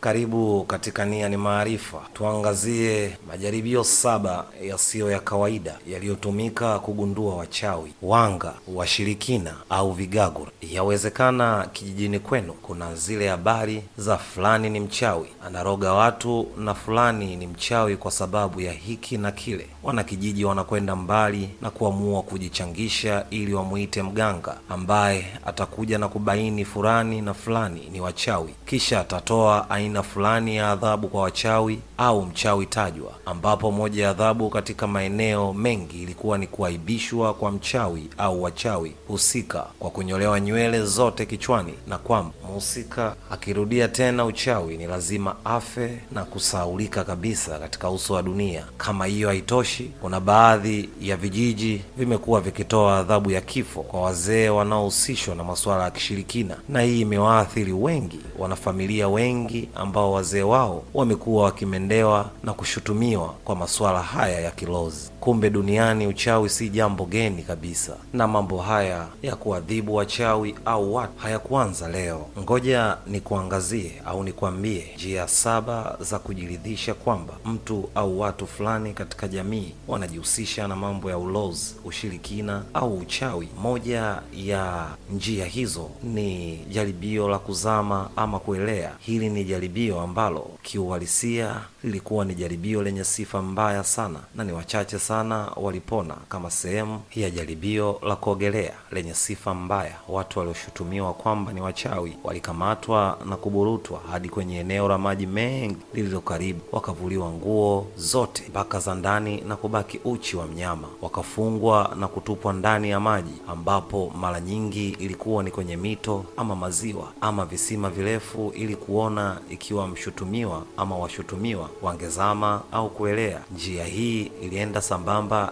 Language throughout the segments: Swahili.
Karibu katika Nia ni Maarifa, tuangazie majaribio saba yasiyo ya kawaida yaliyotumika kugundua wachawi, wanga, washirikina au vigagura. Yawezekana kijijini kwenu kuna zile habari za fulani ni mchawi, anaroga watu na fulani ni mchawi kwa sababu ya hiki na kile. Wanakijiji wanakwenda mbali na kuamua kujichangisha ili wamwite mganga ambaye atakuja na kubaini fulani na fulani ni wachawi, kisha atatoa aina fulani ya adhabu kwa wachawi au mchawi tajwa, ambapo moja ya adhabu katika maeneo mengi ilikuwa ni kuaibishwa kwa mchawi au wachawi husika kwa kunyolewa nywele zote kichwani, na kwamba mhusika akirudia tena uchawi ni lazima afe na kusaulika kabisa katika uso wa dunia. Kama hiyo haitoshi, kuna baadhi ya vijiji vimekuwa vikitoa adhabu ya kifo kwa wazee wanaohusishwa na masuala ya kishirikina, na hii imewaathiri wengi, wanafamilia wengi ambao wazee wao wamekuwa wakimendewa na kushutumiwa kwa masuala haya ya kilozi. Kumbe duniani uchawi si jambo geni kabisa, na mambo haya ya kuadhibu wachawi au watu hayakuanza leo. Ngoja nikuangazie au nikwambie njia saba za kujiridhisha kwamba mtu au watu fulani katika jamii wanajihusisha na mambo ya ulozi, ushirikina au uchawi. Moja ya njia hizo ni jaribio la kuzama ama kuelea. Hili ni jaribio ambalo kiuhalisia lilikuwa ni jaribio lenye sifa mbaya sana, na ni wachache sana walipona kama sehemu ya jaribio la kuogelea lenye sifa mbaya. Watu walioshutumiwa kwamba ni wachawi walikamatwa na kuburutwa hadi kwenye eneo la maji mengi lililo karibu, wakavuliwa nguo zote mpaka za ndani na kubaki uchi wa mnyama, wakafungwa na kutupwa ndani ya maji, ambapo mara nyingi ilikuwa ni kwenye mito ama maziwa ama visima virefu, ili kuona ikiwa mshutumiwa ama washutumiwa wangezama au kuelea. Njia hii ilienda sambamba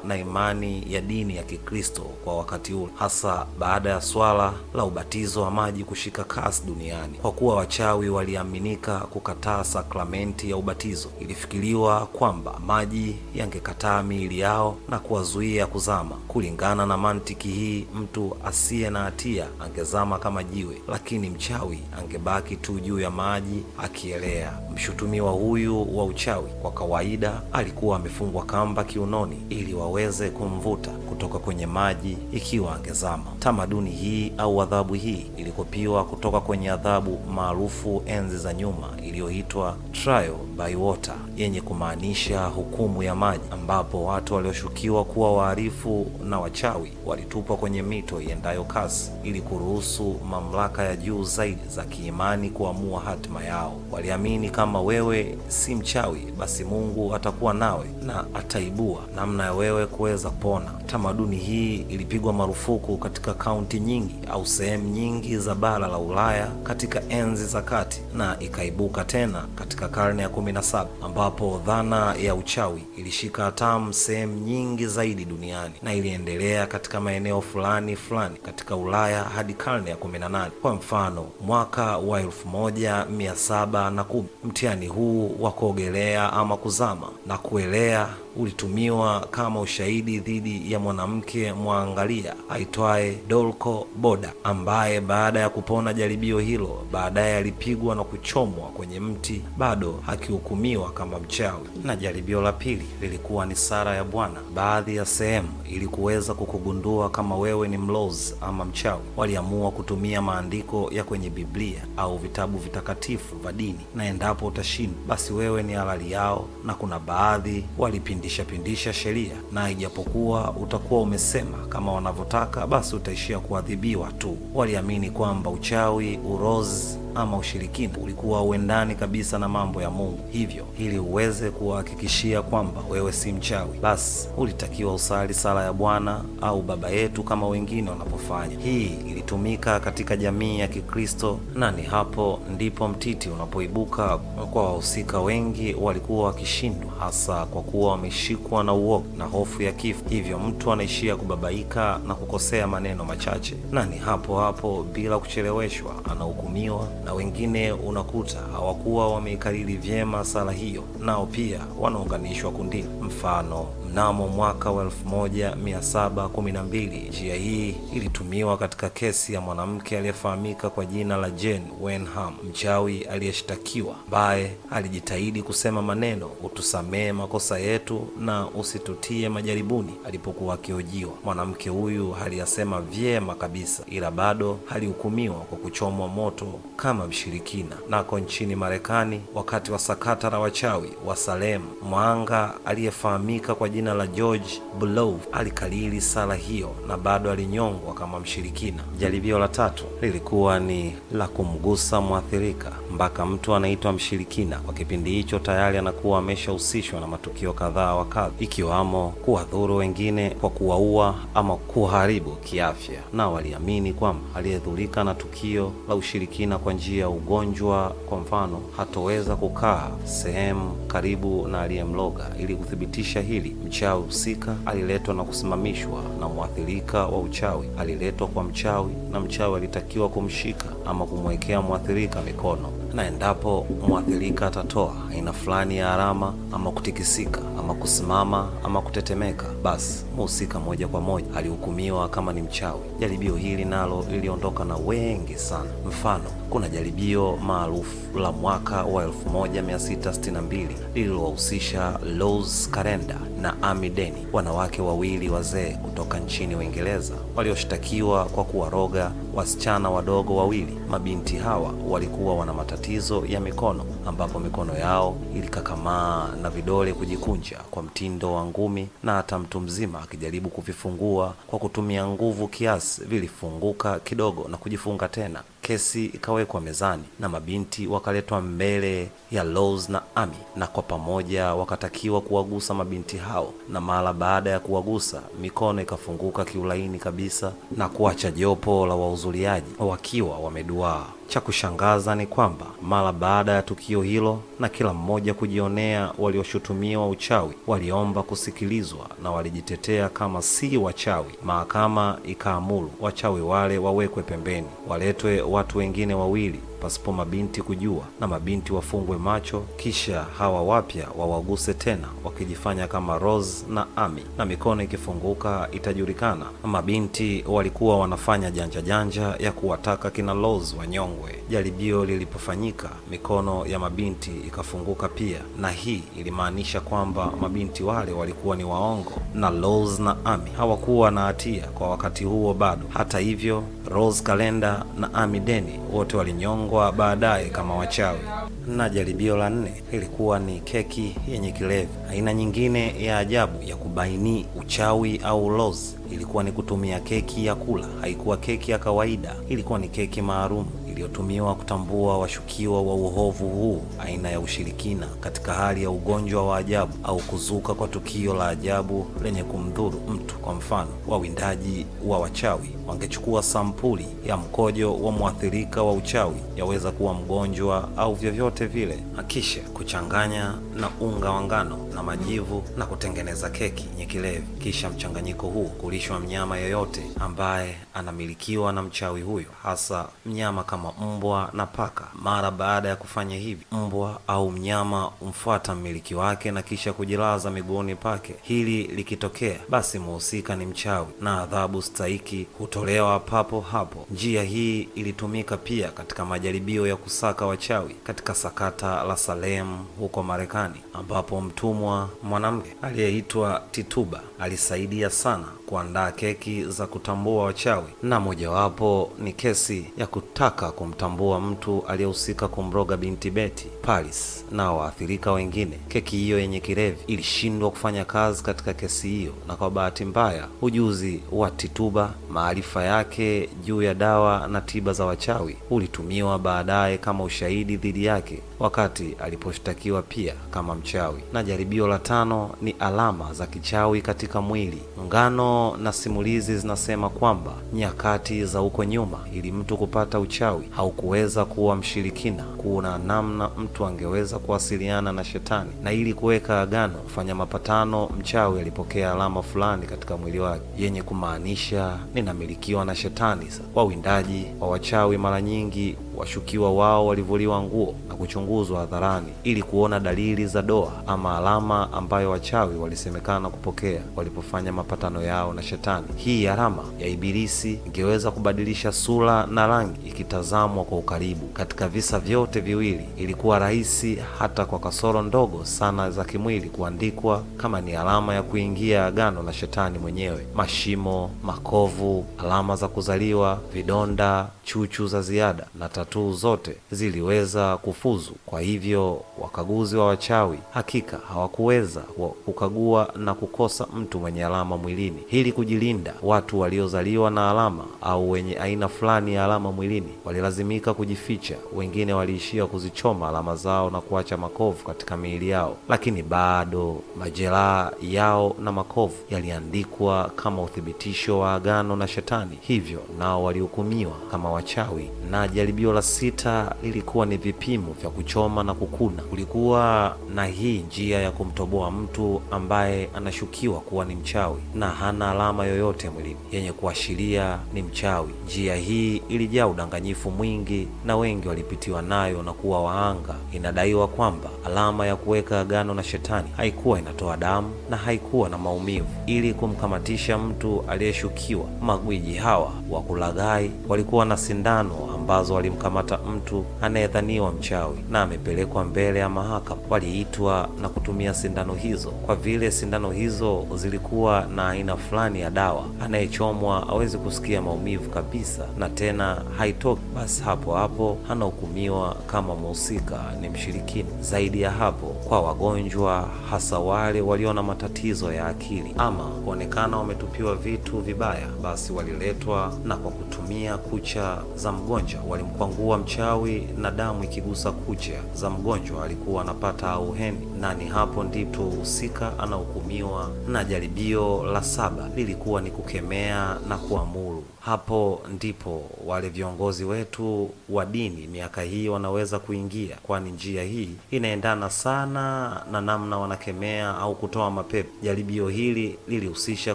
na imani ya dini ya Kikristo kwa wakati ule, hasa baada ya swala la ubatizo wa maji kushika kasi duniani. Kwa kuwa wachawi waliaminika kukataa sakramenti ya ubatizo, ilifikiriwa kwamba maji yangekataa miili yao na kuwazuia kuzama. Kulingana na mantiki hii, mtu asiye na hatia angezama kama jiwe, lakini mchawi angebaki tu juu ya maji akielea. Mshutumiwa huyu wa uchawi kwa kawaida alikuwa amefungwa kamba kiunoni ili waweze kumvuta kutoka kwenye maji ikiwa angezama. Tamaduni hii au adhabu hii ilikopiwa kutoka kwenye adhabu maarufu enzi za nyuma iliyoitwa trial by water, yenye kumaanisha hukumu ya maji, ambapo watu walioshukiwa kuwa wahalifu na wachawi walitupwa kwenye mito iendayo kasi ili kuruhusu mamlaka ya juu zaidi za kiimani kuamua hatima yao. Waliamini kama wewe si mchawi, basi Mungu atakuwa nawe na ataibua namna ya wewe kuweza kupona. Tamaduni hii ilipigwa marufuku katika kaunti nyingi au sehemu nyingi za bara la Ulaya katika enzi za kati na ikaibuka tena katika karne ya kumi na saba ambapo dhana ya uchawi ilishika hatamu sehemu nyingi zaidi duniani na iliendelea katika maeneo fulani fulani katika Ulaya hadi karne ya kumi na nane. Kwa mfano, mwaka wa elfu moja mia saba na kumi mtihani huu wa kuogelea ama kuzama na kuelea ulitumiwa kama ushahidi dhidi ya mwanamke mwangalia aitwaye Dolko Boda ambaye baada ya kupona jaribio hilo baadaye alipigwa na kuchomwa kwenye mti bado akihukumiwa kama mchawi. Na jaribio la pili lilikuwa ni sara ya Bwana. Baadhi ya sehemu ili kuweza kukugundua kama wewe ni mlozi ama mchawi, waliamua kutumia maandiko ya kwenye Biblia au vitabu vitakatifu vya dini, na endapo utashindwa, basi wewe ni halali yao, na kuna baadhi walipindisha pindisha sheria, na ijapokuwa utakuwa umesema kama wanavyotaka, basi utaishia kuadhibiwa tu. Waliamini kwamba uchawi, urozi ama ushirikina ulikuwa uendani kabisa na mambo ya Mungu. Hivyo ili uweze kuwahakikishia kwamba wewe si mchawi, basi ulitakiwa usali sala ya Bwana au Baba yetu kama wengine wanapofanya. Hii ilitumika katika jamii ya Kikristo, na ni hapo ndipo mtiti unapoibuka kwa wahusika wengi walikuwa wakishindwa hasa kwa kuwa wameshikwa na uoga na hofu ya kifo. Hivyo mtu anaishia kubabaika na kukosea maneno machache, na ni hapo hapo bila kucheleweshwa anahukumiwa, na wengine unakuta hawakuwa wameikariri vyema sala hiyo, nao pia wanaunganishwa kundini. Mfano, mnamo mwaka wa 1712 njia hii ilitumiwa katika kesi ya mwanamke aliyefahamika kwa jina la Jane Wenham, mchawi aliyeshtakiwa ambaye alijitahidi kusema maneno utusamee makosa yetu na usitutie majaribuni alipokuwa akihojiwa. Mwanamke huyu aliyasema vyema kabisa, ila bado alihukumiwa kwa kuchomwa moto kama mshirikina. Nako nchini Marekani, wakati wa sakata la wachawi wa Salem, mwanga aliyefahamika kwa jina la George Blow alikalili sala hiyo na bado alinyongwa kama mshirikina. Jaribio la tatu lilikuwa ni la kumgusa mwathirika mpaka mtu anaitwa mshirikina. Kwa kipindi hicho tayari anakuwa ameshahusishwa na matukio kadhaa wa kadha, ikiwamo kuwadhuru wengine kwa kuwaua ama kuharibu kiafya, na waliamini kwamba aliyedhurika na tukio la ushirikina kwa njia ya ugonjwa, kwa mfano, hatoweza kukaa sehemu karibu na aliyemloga. Ili kuthibitisha hili, mchawi husika aliletwa na kusimamishwa, na mwathirika wa uchawi. Aliletwa kwa mchawi, na mchawi alitakiwa kumshika ama kumwekea mwathirika mikono na endapo mwathirika atatoa aina fulani ya alama ama kutikisika ama kusimama ama kutetemeka, basi mhusika moja kwa moja alihukumiwa kama ni mchawi. Jaribio hili nalo liliondoka na wengi sana. Mfano, kuna jaribio maarufu la mwaka wa 1662 lililowahusisha Rose karenda na Amy Denny, wanawake wawili wazee kutoka nchini Uingereza walioshtakiwa kwa kuwaroga wasichana wadogo wawili. Mabinti hawa walikuwa wana matatizo ya mikono, ambapo mikono yao ilikakamaa na vidole kujikunja kwa mtindo wa ngumi, na hata mtu mzima akijaribu kuvifungua kwa kutumia nguvu kiasi vilifunguka kidogo na kujifunga tena. Kesi ikawekwa mezani na mabinti wakaletwa mbele ya Rose na Amy, na kwa pamoja wakatakiwa kuwagusa mabinti hao, na mara baada ya kuwagusa mikono ikafunguka kiulaini kabisa na kuacha jopo la wahudhuriaji wakiwa wameduaa. Cha kushangaza ni kwamba mara baada ya tukio hilo na kila mmoja kujionea walioshutumiwa uchawi waliomba kusikilizwa na walijitetea kama si wachawi. Mahakama ikaamuru wachawi wale wawekwe pembeni, waletwe watu wengine wawili pasipo mabinti kujua, na mabinti wafungwe macho, kisha hawa wapya wawaguse tena, wakijifanya kama Rose na Ami, na mikono ikifunguka itajulikana. Na mabinti walikuwa wanafanya janja janja ya kuwataka kina Rose wanyongwe. Jaribio lilipofanyika, mikono ya mabinti ikafunguka pia, na hii ilimaanisha kwamba mabinti wale walikuwa ni waongo na Rose na Amy hawakuwa na hatia kwa wakati huo bado. Hata hivyo, Rose Kalenda na Ami Deni wote walinyongwa baadaye kama wachawi. Na jaribio la nne lilikuwa ni keki yenye kilevi. Aina nyingine ya ajabu ya kubaini uchawi au Rose ilikuwa ni kutumia keki ya kula. Haikuwa keki ya kawaida, ilikuwa ni keki maalum iliyotumiwa kutambua washukiwa wa uhovu huu, aina ya ushirikina, katika hali ya ugonjwa wa ajabu au kuzuka kwa tukio la ajabu lenye kumdhuru mtu. Kwa mfano, wawindaji wa wachawi wangechukua sampuli ya mkojo wa mwathirika wa uchawi, yaweza kuwa mgonjwa au vyovyote vile, na kisha kuchanganya na unga wa ngano na majivu na kutengeneza keki yenye kilevi. Kisha mchanganyiko huu kulishwa mnyama yoyote ambaye anamilikiwa na mchawi huyo, hasa mnyama kama mbwa na paka. Mara baada ya kufanya hivi, mbwa au mnyama umfuata mmiliki wake na kisha kujilaza miguuni pake. Hili likitokea, basi muhusika ni mchawi na adhabu stahiki hutolewa papo hapo. Njia hii ilitumika pia katika majaribio ya kusaka wachawi katika sakata la Salem huko Marekani, ambapo mtumwa mwanamke aliyeitwa Tituba alisaidia sana kuandaa keki za kutambua wachawi, na mojawapo ni kesi ya kutaka kumtambua mtu aliyehusika kumroga binti Beti Paris na waathirika wengine. Keki hiyo yenye kirevi ilishindwa kufanya kazi katika kesi hiyo, na kwa bahati mbaya ujuzi wa Tituba, maarifa yake juu ya dawa na tiba za wachawi ulitumiwa baadaye kama ushahidi dhidi yake wakati aliposhtakiwa pia kama mchawi. Na jaribio la tano ni alama za kichawi katika mwili. Ngano na simulizi zinasema kwamba nyakati za huko nyuma, ili mtu kupata uchawi haukuweza kuwa mshirikina, kuna namna mtu angeweza kuwasiliana na shetani, na ili kuweka agano, kufanya mapatano, mchawi alipokea alama fulani katika mwili wake yenye kumaanisha ninamilikiwa na shetani. Sa wawindaji wa wachawi mara nyingi washukiwa wao walivuliwa nguo na kuchunguzwa hadharani ili kuona dalili za doa ama alama ambayo wachawi walisemekana kupokea walipofanya mapatano yao na shetani. Hii alama ya ibilisi ingeweza kubadilisha sura na rangi ikitazamwa kwa ukaribu. Katika visa vyote viwili, ilikuwa rahisi hata kwa kasoro ndogo sana za kimwili kuandikwa kama ni alama ya kuingia agano na shetani mwenyewe. Mashimo, makovu, alama za kuzaliwa, vidonda, chuchu za ziada na tatuu zote ziliweza kufuzu. Kwa hivyo wakaguzi wa wachawi hakika hawakuweza kukagua na kukosa mtu mwenye alama mwilini. Ili kujilinda, watu waliozaliwa na alama au wenye aina fulani ya alama mwilini walilazimika kujificha. Wengine waliishia kuzichoma alama zao na kuacha makovu katika miili yao, lakini bado majeraha yao na makovu yaliandikwa kama uthibitisho wa agano na shetani, hivyo nao walihukumiwa kama wachawi. Na jaribio la sita lilikuwa ni vipimo vya kuchoma na kukuna. Kulikuwa na hii njia ya kumtoboa mtu ambaye anashukiwa kuwa ni mchawi na hana alama yoyote mwilini yenye kuashiria ni mchawi. Njia hii ilijaa udanganyifu mwingi na wengi walipitiwa nayo na kuwa wahanga. Inadaiwa kwamba alama ya kuweka agano na shetani haikuwa inatoa damu na haikuwa na maumivu. Ili kumkamatisha mtu aliyeshukiwa, magwiji hawa wa kulaghai walikuwa na sindano ambazo walimkamata mtu anayedhaniwa mchawi na amepelekwa mbele ya mahakama. Waliitwa na kutumia sindano hizo. Kwa vile sindano hizo zilikuwa na aina fulani ya dawa, anayechomwa hawezi kusikia maumivu kabisa na tena haitoki, basi hapo hapo anahukumiwa kama mhusika ni mshirikina. Zaidi ya hapo, kwa wagonjwa, hasa wale walio na matatizo ya akili ama kuonekana wametupiwa vitu vibaya, basi waliletwa na kwa kutumia kucha za mgonjwa walimkwangua mchawi, na damu ikigusa kucha za mgonjwa alikuwa anapata auheni, na ni hapo ndipo husika anahukumiwa. Na jaribio la saba lilikuwa ni kukemea na kuamuru. Hapo ndipo wale viongozi wetu wa dini miaka hii wanaweza kuingia, kwani njia hii inaendana sana na namna wanakemea au kutoa mapepo. Jaribio hili lilihusisha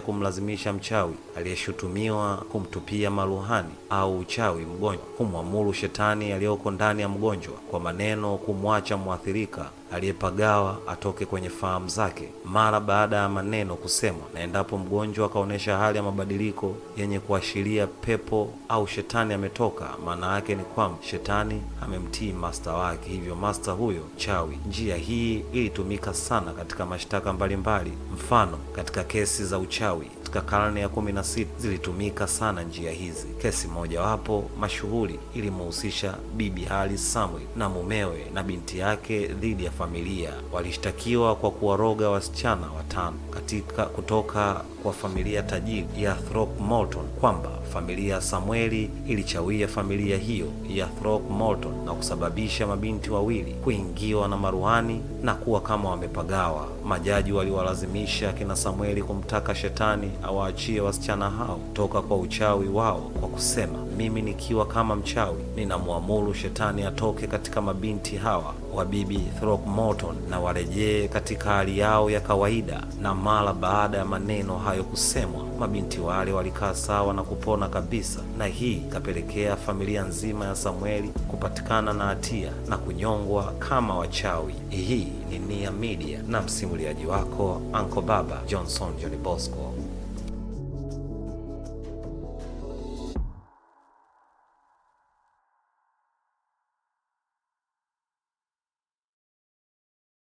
kumlazimisha mchawi aliyeshutumiwa kumtupia maruhani au uchawi mgonjwa, kumwamuru shetani aliyoko ndani ya mgonjwa kwa maneno, kumwacha mwathirika aliyepagawa atoke kwenye fahamu zake mara baada ya maneno kusemwa, na endapo mgonjwa akaonyesha hali ya mabadiliko yenye kuashiria pepo au shetani ametoka, maana yake ni kwamba shetani amemtii masta wake, hivyo masta huyo chawi. Njia hii ilitumika sana katika mashtaka mbalimbali, mfano katika kesi za uchawi katika karne ya kumi na sita zilitumika sana njia hizi. Kesi mojawapo mashuhuri ilimhusisha Bibi Hali Samuel na mumewe na binti yake dhidi ya familia. Walishtakiwa kwa kuwaroga wasichana watano katika kutoka kwa familia tajiri ya Throckmorton, kwamba familia ya Samueli ilichawia familia hiyo ya Throckmorton na kusababisha mabinti wawili kuingiwa na maruhani na kuwa kama wamepagawa. Majaji waliwalazimisha kina Samueli kumtaka shetani awaachie wasichana hao toka kwa uchawi wao kwa kusema, mimi nikiwa kama mchawi ninamwamuru shetani atoke katika mabinti hawa wa bibi Throckmorton na warejee katika hali yao ya kawaida. Na mara baada ya maneno hayo kusemwa, mabinti wale walikaa sawa na kupona kabisa, na hii ikapelekea familia nzima ya Samueli kupatikana na hatia na kunyongwa kama wachawi. Hii ni Nia Media na msimuliaji wako Anko Baba Johnson John Bosco.